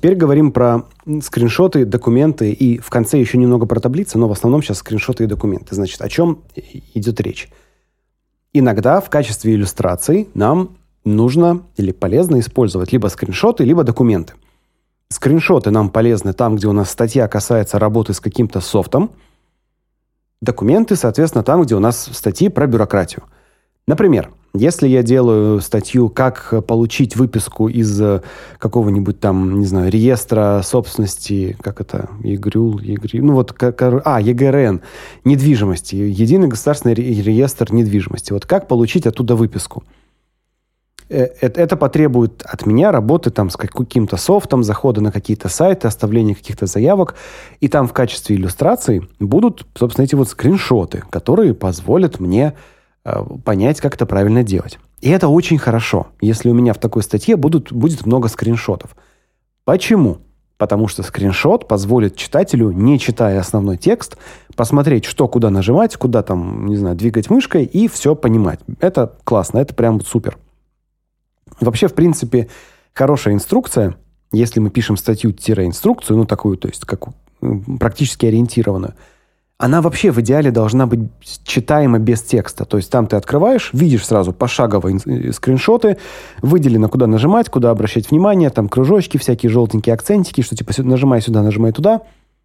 Теперь говорим про скриншоты, документы и в конце еще немного про таблицы, но в основном сейчас скриншоты и документы. Значит, о чем идет речь? Иногда в качестве иллюстраций нам нужно или полезно использовать либо скриншоты, либо документы. Скриншоты нам полезны там, где у нас статья касается работы с каким-то софтом. Документы, соответственно, там, где у нас статьи про бюрократию. Например, если я делаю статью, как получить выписку из э, какого-нибудь там, не знаю, реестра собственности, как это, ЕГРЮЛ, ЕГРЮ, ну вот, как, а, ЕГРН, недвижимости, Единый государственный реестр недвижимости. Вот как получить оттуда выписку? Э, это, это потребует от меня работы там с каким-то софтом, захода на какие-то сайты, оставления каких-то заявок. И там в качестве иллюстраций будут, собственно, эти вот скриншоты, которые позволят мне Э, понять, как это правильно делать. И это очень хорошо, если у меня в такой статье будут, будет много скриншотов. Почему? Потому что скриншот позволит читателю, не читая основной текст, посмотреть, что куда нажимать, куда там, не знаю, двигать мышкой и все понимать. Это классно, это прям супер. Вообще, в принципе, хорошая инструкция, если мы пишем статью-инструкцию, ну такую, то есть как практически ориентированную, она вообще в идеале должна быть читаема без текста. То есть там ты открываешь, видишь сразу пошагово э, скриншоты, выделено, куда нажимать, куда обращать внимание, там кружочки, всякие желтенькие акцентики, что типа нажимай сюда, нажимай туда,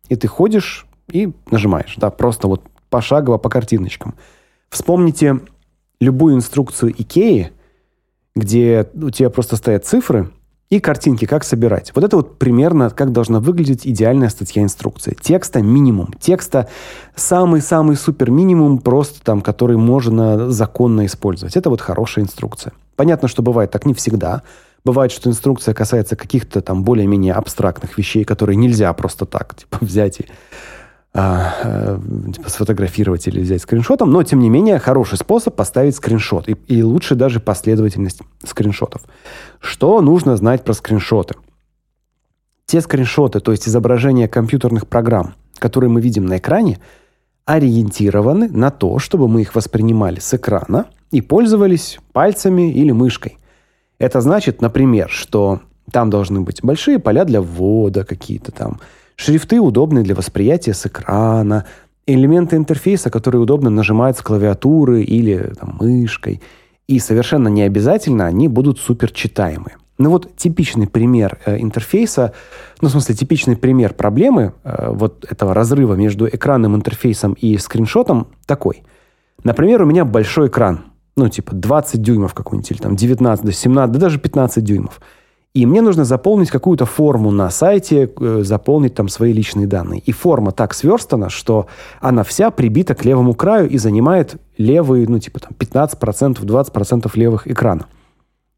и ты ходишь и нажимаешь, да, просто вот пошагово по картиночкам. Вспомните любую инструкцию Икеи, где у тебя просто стоят цифры, и картинки, как собирать. Вот это вот примерно как должна выглядеть идеальная статья инструкции. Текста минимум. Текста самый-самый супер минимум, просто там, который можно законно использовать. Это вот хорошая инструкция. Понятно, что бывает так не всегда. Бывает, что инструкция касается каких-то там более-менее абстрактных вещей, которые нельзя просто так типа взять и а, э, типа сфотографировать или взять скриншотом, но тем не менее хороший способ поставить скриншот и, и лучше даже последовательность скриншотов. Что нужно знать про скриншоты? Те скриншоты, то есть изображения компьютерных программ, которые мы видим на экране, ориентированы на то, чтобы мы их воспринимали с экрана и пользовались пальцами или мышкой. Это значит, например, что там должны быть большие поля для ввода какие-то там, Шрифты удобны для восприятия с экрана, элементы интерфейса, которые удобно нажимать с клавиатуры или там, мышкой. И совершенно не обязательно они будут суперчитаемы. Ну вот типичный пример э, интерфейса, ну в смысле типичный пример проблемы э, вот этого разрыва между экранным интерфейсом и скриншотом такой. Например, у меня большой экран, ну типа 20 дюймов какой-нибудь или там 19, 17, да даже 15 дюймов. И мне нужно заполнить какую-то форму на сайте, э, заполнить там свои личные данные. И форма так сверстана, что она вся прибита к левому краю и занимает левые, ну, типа там 15%, 20% левых экрана.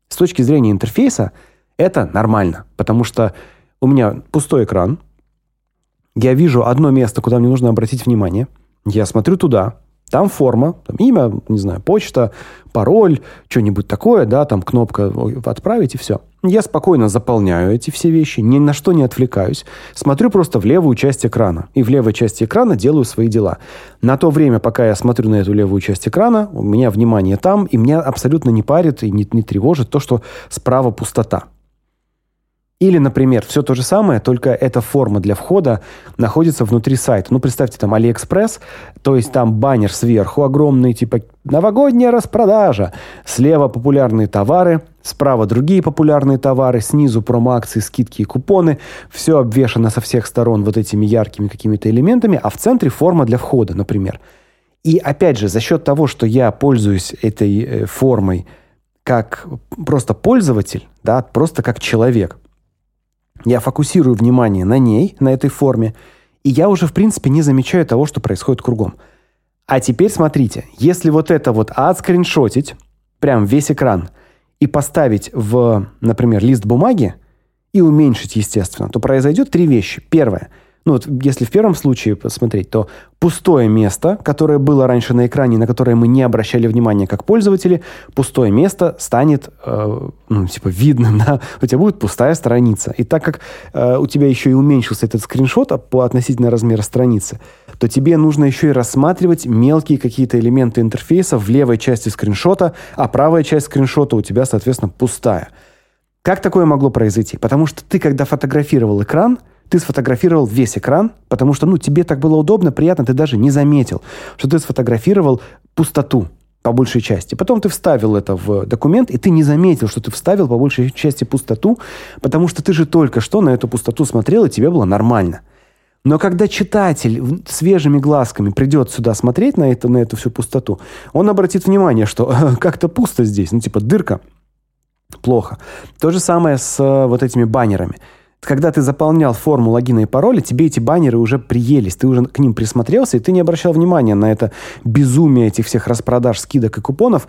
С точки зрения интерфейса это нормально, потому что у меня пустой экран, я вижу одно место, куда мне нужно обратить внимание, я смотрю туда, там форма, там имя, не знаю, почта, пароль, что-нибудь такое, да, там кнопка «Отправить» и все. Я спокойно заполняю эти все вещи, ни на что не отвлекаюсь, смотрю просто в левую часть экрана. И в левой части экрана делаю свои дела. На то время, пока я смотрю на эту левую часть экрана, у меня внимание там, и меня абсолютно не парит и не, не тревожит то, что справа пустота. Или, например, все то же самое, только эта форма для входа находится внутри сайта. Ну, представьте, там AliExpress, то есть там баннер сверху огромный, типа «Новогодняя распродажа». Слева популярные товары, справа другие популярные товары, снизу промо-акции, скидки и купоны. Все обвешано со всех сторон вот этими яркими какими-то элементами, а в центре форма для входа, например. И опять же, за счет того, что я пользуюсь этой э, формой как просто пользователь, да, просто как человек – я фокусирую внимание на ней, на этой форме, и я уже, в принципе, не замечаю того, что происходит кругом. А теперь смотрите, если вот это вот отскриншотить, прям весь экран, и поставить в, например, лист бумаги, и уменьшить, естественно, то произойдет три вещи. Первое – ну вот если в первом случае посмотреть, то пустое место, которое было раньше на экране, на которое мы не обращали внимания как пользователи, пустое место станет, э, ну, типа, видным, да, у тебя будет пустая страница. И так как э, у тебя еще и уменьшился этот скриншот по относительно размера страницы, то тебе нужно еще и рассматривать мелкие какие-то элементы интерфейса в левой части скриншота, а правая часть скриншота у тебя, соответственно, пустая. Как такое могло произойти? Потому что ты, когда фотографировал экран, ты сфотографировал весь экран, потому что, ну, тебе так было удобно, приятно, ты даже не заметил, что ты сфотографировал пустоту по большей части. Потом ты вставил это в документ, и ты не заметил, что ты вставил по большей части пустоту, потому что ты же только что на эту пустоту смотрел, и тебе было нормально. Но когда читатель свежими глазками придет сюда смотреть на, это, на эту всю пустоту, он обратит внимание, что как-то пусто здесь, ну типа дырка, плохо. То же самое с э, вот этими баннерами – когда ты заполнял форму логина и пароля, тебе эти баннеры уже приелись, ты уже к ним присмотрелся, и ты не обращал внимания на это безумие этих всех распродаж, скидок и купонов,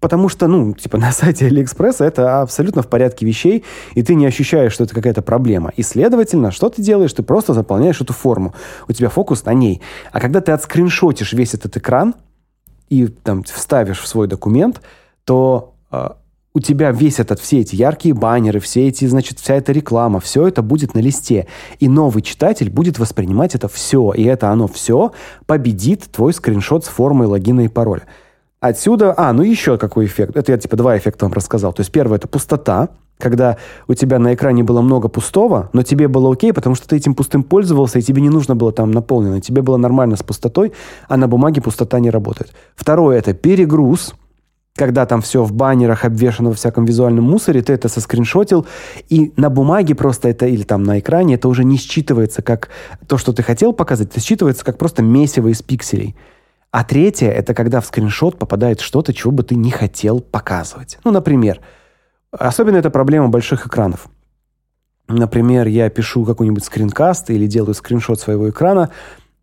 потому что, ну, типа на сайте Алиэкспресса это абсолютно в порядке вещей, и ты не ощущаешь, что это какая-то проблема. И, следовательно, что ты делаешь? Ты просто заполняешь эту форму. У тебя фокус на ней. А когда ты отскриншотишь весь этот экран и там вставишь в свой документ, то а, у тебя весь этот, все эти яркие баннеры, все эти, значит, вся эта реклама, все это будет на листе. И новый читатель будет воспринимать это все. И это оно все победит твой скриншот с формой логина и пароля. Отсюда, а, ну еще какой эффект. Это я типа два эффекта вам рассказал. То есть первое это пустота, когда у тебя на экране было много пустого, но тебе было окей, потому что ты этим пустым пользовался, и тебе не нужно было там наполнено. Тебе было нормально с пустотой, а на бумаге пустота не работает. Второе это перегруз когда там все в баннерах обвешано во всяком визуальном мусоре, ты это соскриншотил, и на бумаге просто это, или там на экране, это уже не считывается как то, что ты хотел показать, это считывается как просто месиво из пикселей. А третье, это когда в скриншот попадает что-то, чего бы ты не хотел показывать. Ну, например, особенно это проблема больших экранов. Например, я пишу какой-нибудь скринкаст или делаю скриншот своего экрана,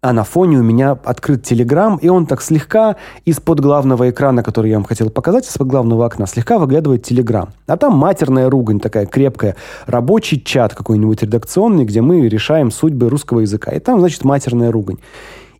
а на фоне у меня открыт Телеграм, и он так слегка из-под главного экрана, который я вам хотел показать, из-под главного окна, слегка выглядывает Телеграм. А там матерная ругань такая крепкая, рабочий чат какой-нибудь редакционный, где мы решаем судьбы русского языка. И там, значит, матерная ругань.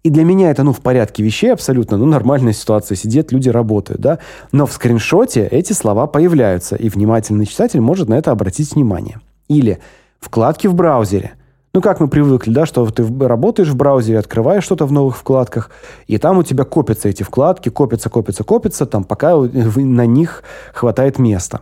И для меня это, ну, в порядке вещей абсолютно, ну, нормальная ситуация. Сидят люди, работают, да. Но в скриншоте эти слова появляются, и внимательный читатель может на это обратить внимание. Или вкладки в браузере – ну, как мы привыкли, да, что ты работаешь в браузере, открываешь что-то в новых вкладках, и там у тебя копятся эти вкладки, копятся, копятся, копятся, там, пока на них хватает места.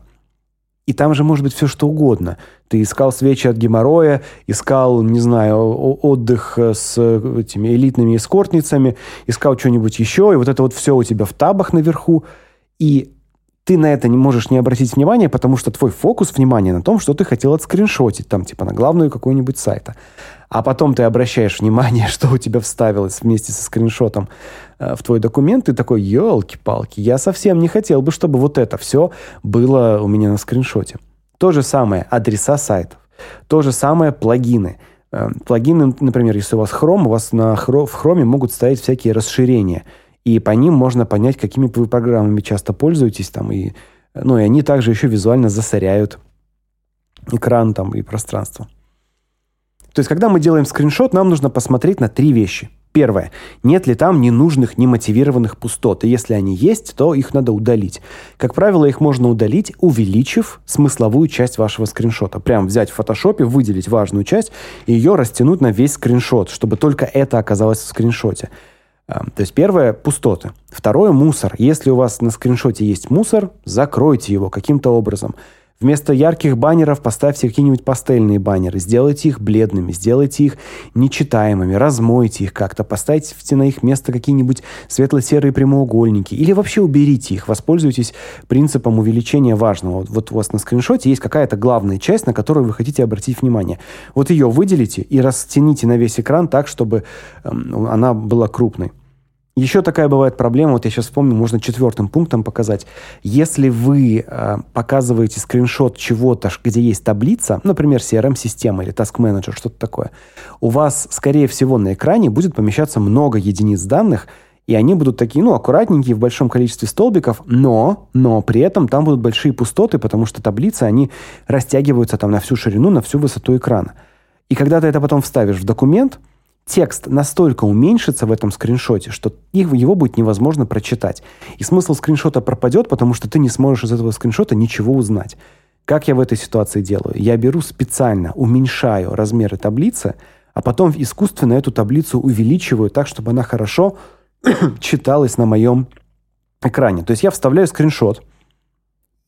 И там же может быть все что угодно. Ты искал свечи от геморроя, искал, не знаю, отдых с этими элитными эскортницами, искал что-нибудь еще, и вот это вот все у тебя в табах наверху. И ты на это не можешь не обратить внимания, потому что твой фокус внимания на том, что ты хотел отскриншотить, там, типа, на главную какую-нибудь сайта. А потом ты обращаешь внимание, что у тебя вставилось вместе со скриншотом э, в твой документ, ты такой, елки-палки, я совсем не хотел бы, чтобы вот это все было у меня на скриншоте. То же самое адреса сайтов, то же самое плагины. Э, плагины, например, если у вас Chrome, у вас на, в Chrome могут стоять всякие расширения – и по ним можно понять, какими вы программами часто пользуетесь там, и, ну, и они также еще визуально засоряют экран там и пространство. То есть, когда мы делаем скриншот, нам нужно посмотреть на три вещи. Первое. Нет ли там ненужных, немотивированных пустот? И если они есть, то их надо удалить. Как правило, их можно удалить, увеличив смысловую часть вашего скриншота. Прям взять в фотошопе, выделить важную часть и ее растянуть на весь скриншот, чтобы только это оказалось в скриншоте. То есть первое – пустоты. Второе – мусор. Если у вас на скриншоте есть мусор, закройте его каким-то образом. Вместо ярких баннеров поставьте какие-нибудь пастельные баннеры, сделайте их бледными, сделайте их нечитаемыми, размойте их как-то, поставьте на их место какие-нибудь светло-серые прямоугольники или вообще уберите их, воспользуйтесь принципом увеличения важного. Вот у вас на скриншоте есть какая-то главная часть, на которую вы хотите обратить внимание. Вот ее выделите и растяните на весь экран так, чтобы эм, она была крупной. Еще такая бывает проблема, вот я сейчас вспомню, можно четвертым пунктом показать. Если вы э, показываете скриншот чего-то, где есть таблица, например, CRM-система или Task Manager, что-то такое, у вас, скорее всего, на экране будет помещаться много единиц данных, и они будут такие, ну, аккуратненькие, в большом количестве столбиков, но, но при этом там будут большие пустоты, потому что таблицы, они растягиваются там на всю ширину, на всю высоту экрана. И когда ты это потом вставишь в документ – текст настолько уменьшится в этом скриншоте, что его будет невозможно прочитать. И смысл скриншота пропадет, потому что ты не сможешь из этого скриншота ничего узнать. Как я в этой ситуации делаю? Я беру специально, уменьшаю размеры таблицы, а потом искусственно эту таблицу увеличиваю так, чтобы она хорошо читалась на моем экране. То есть я вставляю скриншот,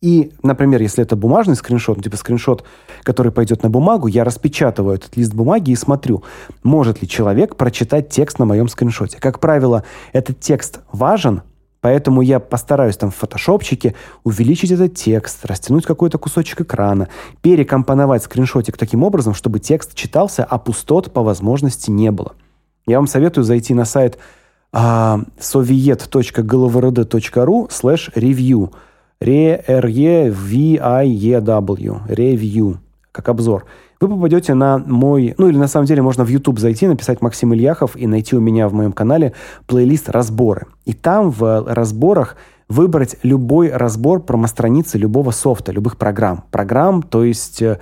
И, например, если это бумажный скриншот, ну, типа скриншот, который пойдет на бумагу, я распечатываю этот лист бумаги и смотрю, может ли человек прочитать текст на моем скриншоте. Как правило, этот текст важен, Поэтому я постараюсь там в фотошопчике увеличить этот текст, растянуть какой-то кусочек экрана, перекомпоновать скриншотик таким образом, чтобы текст читался, а пустот по возможности не было. Я вам советую зайти на сайт soviet.glovrd.ru slash review. R-E-V-I-E-W. Как обзор вы попадете на мой, ну или на самом деле можно в YouTube зайти, написать Максим Ильяхов и найти у меня в моем канале плейлист «Разборы». И там в разборах выбрать любой разбор промо-страницы любого софта, любых программ. Программ, то есть, э,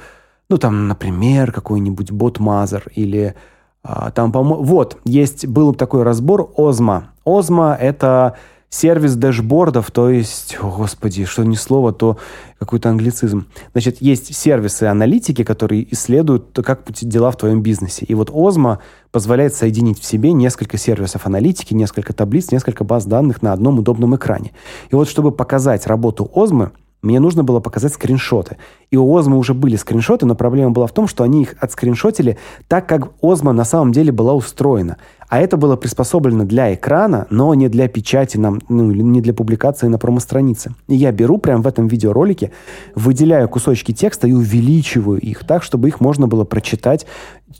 ну там, например, какой-нибудь BotMother или а, там, по-моему, вот, есть, был такой разбор Озма. Озма — это сервис дэшбордов, то есть, о, господи, что не слово, то какой-то англицизм. Значит, есть сервисы аналитики, которые исследуют, как дела в твоем бизнесе. И вот Озма позволяет соединить в себе несколько сервисов аналитики, несколько таблиц, несколько баз данных на одном удобном экране. И вот чтобы показать работу Озмы, мне нужно было показать скриншоты. И у Озмы уже были скриншоты, но проблема была в том, что они их отскриншотили так, как Озма на самом деле была устроена. А это было приспособлено для экрана, но не для печати, нам, ну, не для публикации на промо-странице. И я беру прямо в этом видеоролике, выделяю кусочки текста и увеличиваю их так, чтобы их можно было прочитать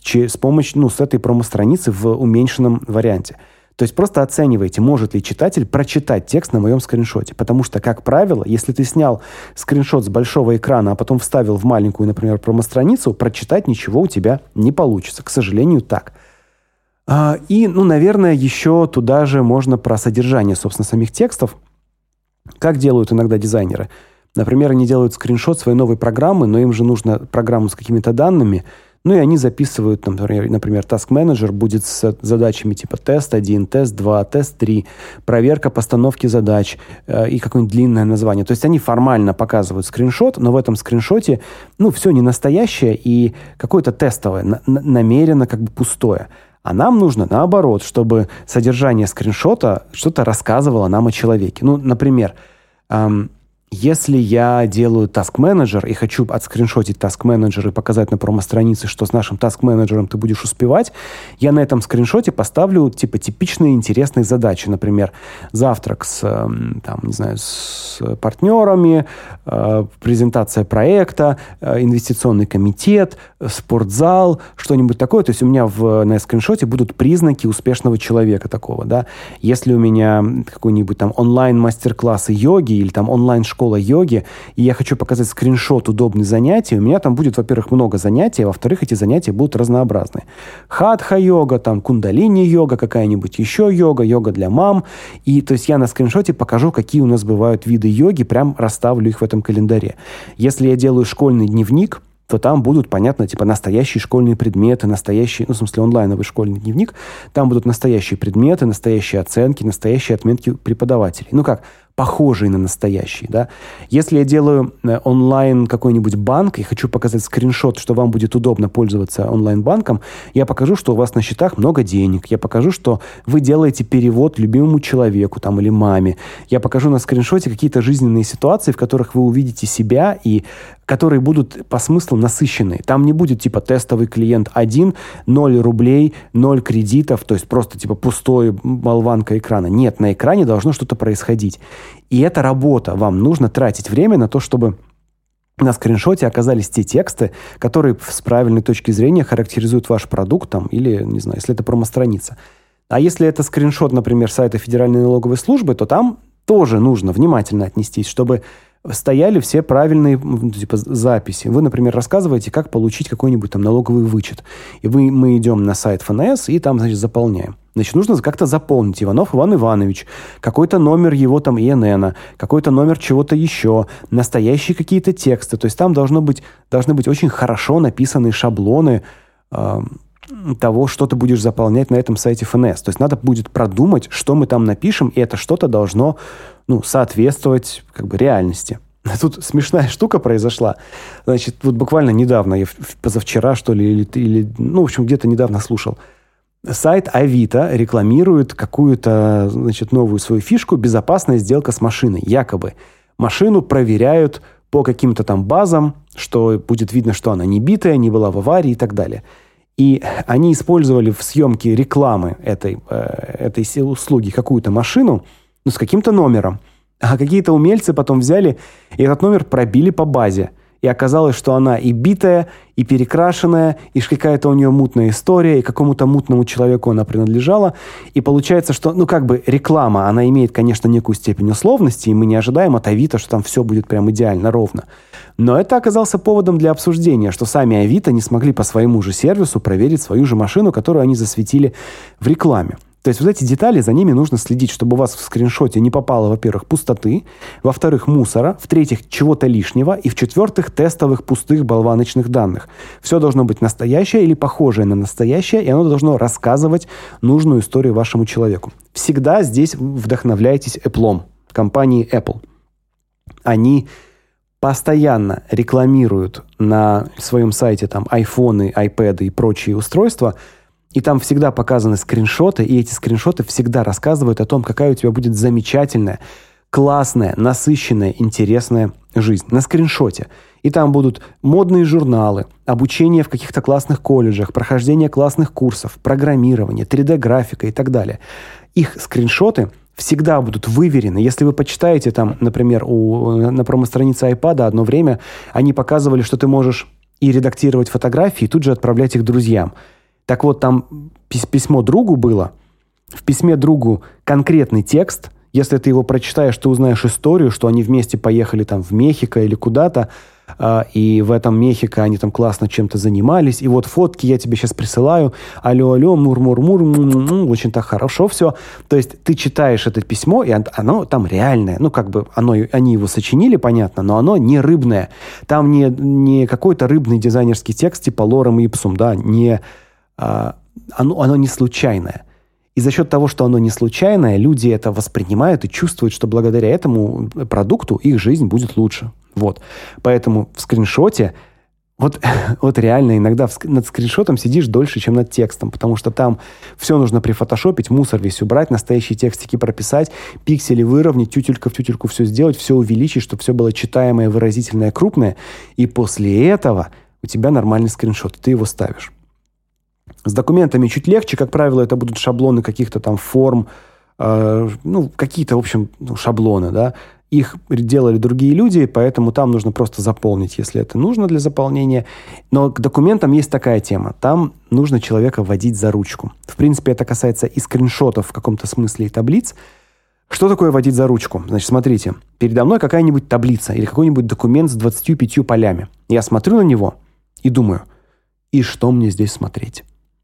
с помощью, ну, с этой промо-страницы в уменьшенном варианте. То есть просто оценивайте, может ли читатель прочитать текст на моем скриншоте. Потому что, как правило, если ты снял скриншот с большого экрана, а потом вставил в маленькую, например, промо-страницу, прочитать ничего у тебя не получится. К сожалению, так. А, и, ну, наверное, еще туда же можно про содержание, собственно, самих текстов. Как делают иногда дизайнеры? Например, они делают скриншот своей новой программы, но им же нужно программу с какими-то данными – ну и они записывают, например, например Task Manager будет с задачами типа тест 1, тест 2, тест 3, проверка постановки задач э, и какое-нибудь длинное название. То есть они формально показывают скриншот, но в этом скриншоте, ну, все не настоящее и какое-то тестовое, на намеренно как бы пустое. А нам нужно наоборот, чтобы содержание скриншота что-то рассказывало нам о человеке. Ну, например, эм, если я делаю task manager и хочу отскриншотить task manager и показать на промо-странице, что с нашим task менеджером ты будешь успевать, я на этом скриншоте поставлю типа типичные интересные задачи. Например, завтрак с, эм, там, не знаю, с партнерами, э, презентация проекта, э, инвестиционный комитет, спортзал, что-нибудь такое. То есть у меня в, на скриншоте будут признаки успешного человека такого. Да? Если у меня какой-нибудь там онлайн-мастер-классы йоги или там онлайн-школа школа йоги, и я хочу показать скриншот удобных занятий, у меня там будет, во-первых, много занятий, а во-вторых, эти занятия будут разнообразные. Хатха-йога, там кундалини-йога, какая-нибудь еще йога, йога для мам. И то есть я на скриншоте покажу, какие у нас бывают виды йоги, прям расставлю их в этом календаре. Если я делаю школьный дневник, то там будут, понятно, типа настоящие школьные предметы, настоящие, ну, в смысле, онлайновый школьный дневник, там будут настоящие предметы, настоящие оценки, настоящие отметки преподавателей. Ну как, похожий на настоящий, да. Если я делаю э, онлайн какой-нибудь банк и хочу показать скриншот, что вам будет удобно пользоваться онлайн-банком, я покажу, что у вас на счетах много денег, я покажу, что вы делаете перевод любимому человеку там или маме, я покажу на скриншоте какие-то жизненные ситуации, в которых вы увидите себя и которые будут по смыслу насыщенные. Там не будет типа тестовый клиент один, 0 рублей, 0 кредитов, то есть просто типа пустой болванка экрана. Нет, на экране должно что-то происходить. И это работа. Вам нужно тратить время на то, чтобы на скриншоте оказались те тексты, которые с правильной точки зрения характеризуют ваш продукт там, или, не знаю, если это промо-страница. А если это скриншот, например, сайта Федеральной налоговой службы, то там тоже нужно внимательно отнестись, чтобы стояли все правильные типа, записи. Вы, например, рассказываете, как получить какой-нибудь там налоговый вычет. И вы, мы идем на сайт ФНС и там, значит, заполняем. Значит, нужно как-то заполнить Иванов Иван Иванович, какой-то номер его там ИНН, какой-то номер чего-то еще, настоящие какие-то тексты. То есть там должно быть, должны быть очень хорошо написанные шаблоны того, что ты будешь заполнять на этом сайте ФНС. То есть надо будет продумать, что мы там напишем, и это что-то должно ну, соответствовать как бы реальности. Тут смешная штука произошла. Значит, вот буквально недавно, я позавчера, что ли, или, или ну, в общем, где-то недавно слушал. Сайт Авито рекламирует какую-то, значит, новую свою фишку «Безопасная сделка с машиной». Якобы машину проверяют по каким-то там базам, что будет видно, что она не битая, не была в аварии и так далее. И они использовали в съемке рекламы этой, э, этой услуги какую-то машину ну, с каким-то номером. А какие-то умельцы потом взяли и этот номер пробили по базе – и оказалось, что она и битая, и перекрашенная, и какая-то у нее мутная история, и какому-то мутному человеку она принадлежала. И получается, что, ну, как бы реклама, она имеет, конечно, некую степень условности, и мы не ожидаем от Авито, что там все будет прям идеально ровно. Но это оказался поводом для обсуждения, что сами Авито не смогли по своему же сервису проверить свою же машину, которую они засветили в рекламе. То есть вот эти детали, за ними нужно следить, чтобы у вас в скриншоте не попало, во-первых, пустоты, во-вторых, мусора, в-третьих, чего-то лишнего, и в-четвертых, тестовых пустых болваночных данных. Все должно быть настоящее или похожее на настоящее, и оно должно рассказывать нужную историю вашему человеку. Всегда здесь вдохновляйтесь Apple, компанией Apple. Они постоянно рекламируют на своем сайте там айфоны, айпэды и прочие устройства – и там всегда показаны скриншоты, и эти скриншоты всегда рассказывают о том, какая у тебя будет замечательная, классная, насыщенная, интересная жизнь на скриншоте. И там будут модные журналы, обучение в каких-то классных колледжах, прохождение классных курсов, программирование, 3D-графика и так далее. Их скриншоты всегда будут выверены. Если вы почитаете там, например, у, на промо-странице iPad одно время, они показывали, что ты можешь и редактировать фотографии, и тут же отправлять их друзьям. Так вот, там письмо другу было. В письме другу конкретный текст. Если ты его прочитаешь, ты узнаешь историю, что они вместе поехали там в Мехико или куда-то, и в этом Мехико они там классно чем-то занимались, и вот фотки я тебе сейчас присылаю, алло, алло, мур-мур-мур, очень так хорошо все. То есть ты читаешь это письмо, и оно там реальное, ну как бы оно, они его сочинили, понятно, но оно не рыбное. Там не, не какой-то рыбный дизайнерский текст типа лорем ипсум, да, не а, оно, оно не случайное. И за счет того, что оно не случайное, люди это воспринимают и чувствуют, что благодаря этому продукту их жизнь будет лучше. Вот. Поэтому в скриншоте вот, вот реально иногда над скриншотом сидишь дольше, чем над текстом, потому что там все нужно прифотошопить, мусор весь убрать, настоящие текстики прописать, пиксели выровнять, тютелька в тютельку все сделать, все увеличить, чтобы все было читаемое, выразительное, крупное. И после этого у тебя нормальный скриншот, ты его ставишь. С документами чуть легче, как правило, это будут шаблоны каких-то там форм, э, ну, какие-то, в общем, ну, шаблоны, да. Их делали другие люди, поэтому там нужно просто заполнить, если это нужно для заполнения. Но к документам есть такая тема. Там нужно человека вводить за ручку. В принципе, это касается и скриншотов в каком-то смысле и таблиц. Что такое вводить за ручку? Значит, смотрите, передо мной какая-нибудь таблица или какой-нибудь документ с 25 полями. Я смотрю на него и думаю, и что мне здесь смотреть?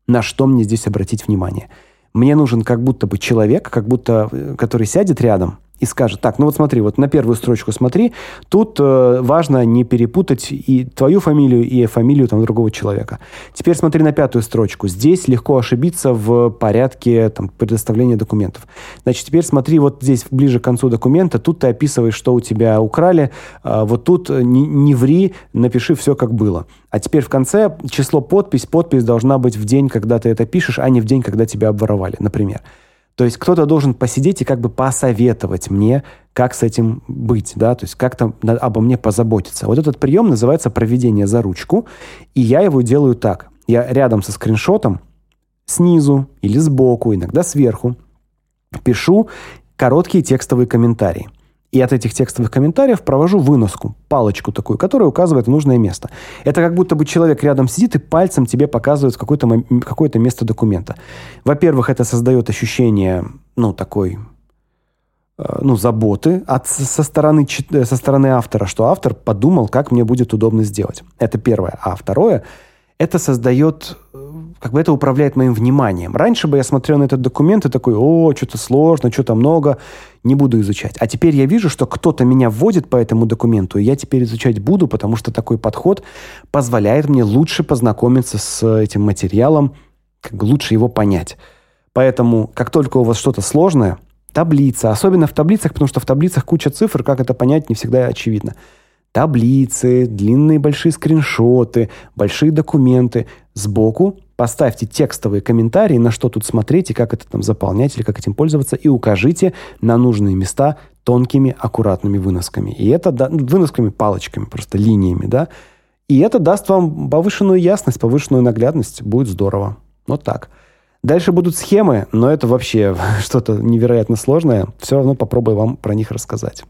на что мне здесь обратить внимание. Мне нужен как будто бы человек, как будто э, который сядет рядом и скажет, так, ну вот смотри, вот на первую строчку смотри, тут э, важно не перепутать и твою фамилию, и фамилию там другого человека. Теперь смотри на пятую строчку. Здесь легко ошибиться в порядке там, предоставления документов. Значит, теперь смотри вот здесь, ближе к концу документа, тут ты описываешь, что у тебя украли, э, вот тут не, не ври, напиши все, как было. А теперь в конце число подпись, подпись должна быть в день, когда ты это пишешь, а не в день, когда тебя обворовали, например. То есть кто-то должен посидеть и как бы посоветовать мне, как с этим быть, да, то есть как-то обо мне позаботиться. Вот этот прием называется проведение за ручку, и я его делаю так. Я рядом со скриншотом снизу или сбоку, иногда сверху пишу короткие текстовые комментарии. И от этих текстовых комментариев провожу выноску, палочку такую, которая указывает нужное место. Это как будто бы человек рядом сидит и пальцем тебе показывает какое-то какое место документа. Во-первых, это создает ощущение, ну, такой э, ну, заботы от, со, стороны, со стороны автора, что автор подумал, как мне будет удобно сделать. Это первое. А второе – это создает, как бы это управляет моим вниманием. Раньше бы я смотрел на этот документ и такой, о, что-то сложно, что-то много, не буду изучать. А теперь я вижу, что кто-то меня вводит по этому документу, и я теперь изучать буду, потому что такой подход позволяет мне лучше познакомиться с этим материалом, как бы лучше его понять. Поэтому, как только у вас что-то сложное, таблица, особенно в таблицах, потому что в таблицах куча цифр, как это понять, не всегда очевидно – таблицы, длинные большие скриншоты, большие документы. Сбоку поставьте текстовые комментарии, на что тут смотреть и как это там заполнять или как этим пользоваться, и укажите на нужные места тонкими, аккуратными выносками. И это, да, выносками, палочками, просто линиями, да. И это даст вам повышенную ясность, повышенную наглядность. Будет здорово. Вот так. Дальше будут схемы, но это вообще что-то невероятно сложное. Все равно попробую вам про них рассказать.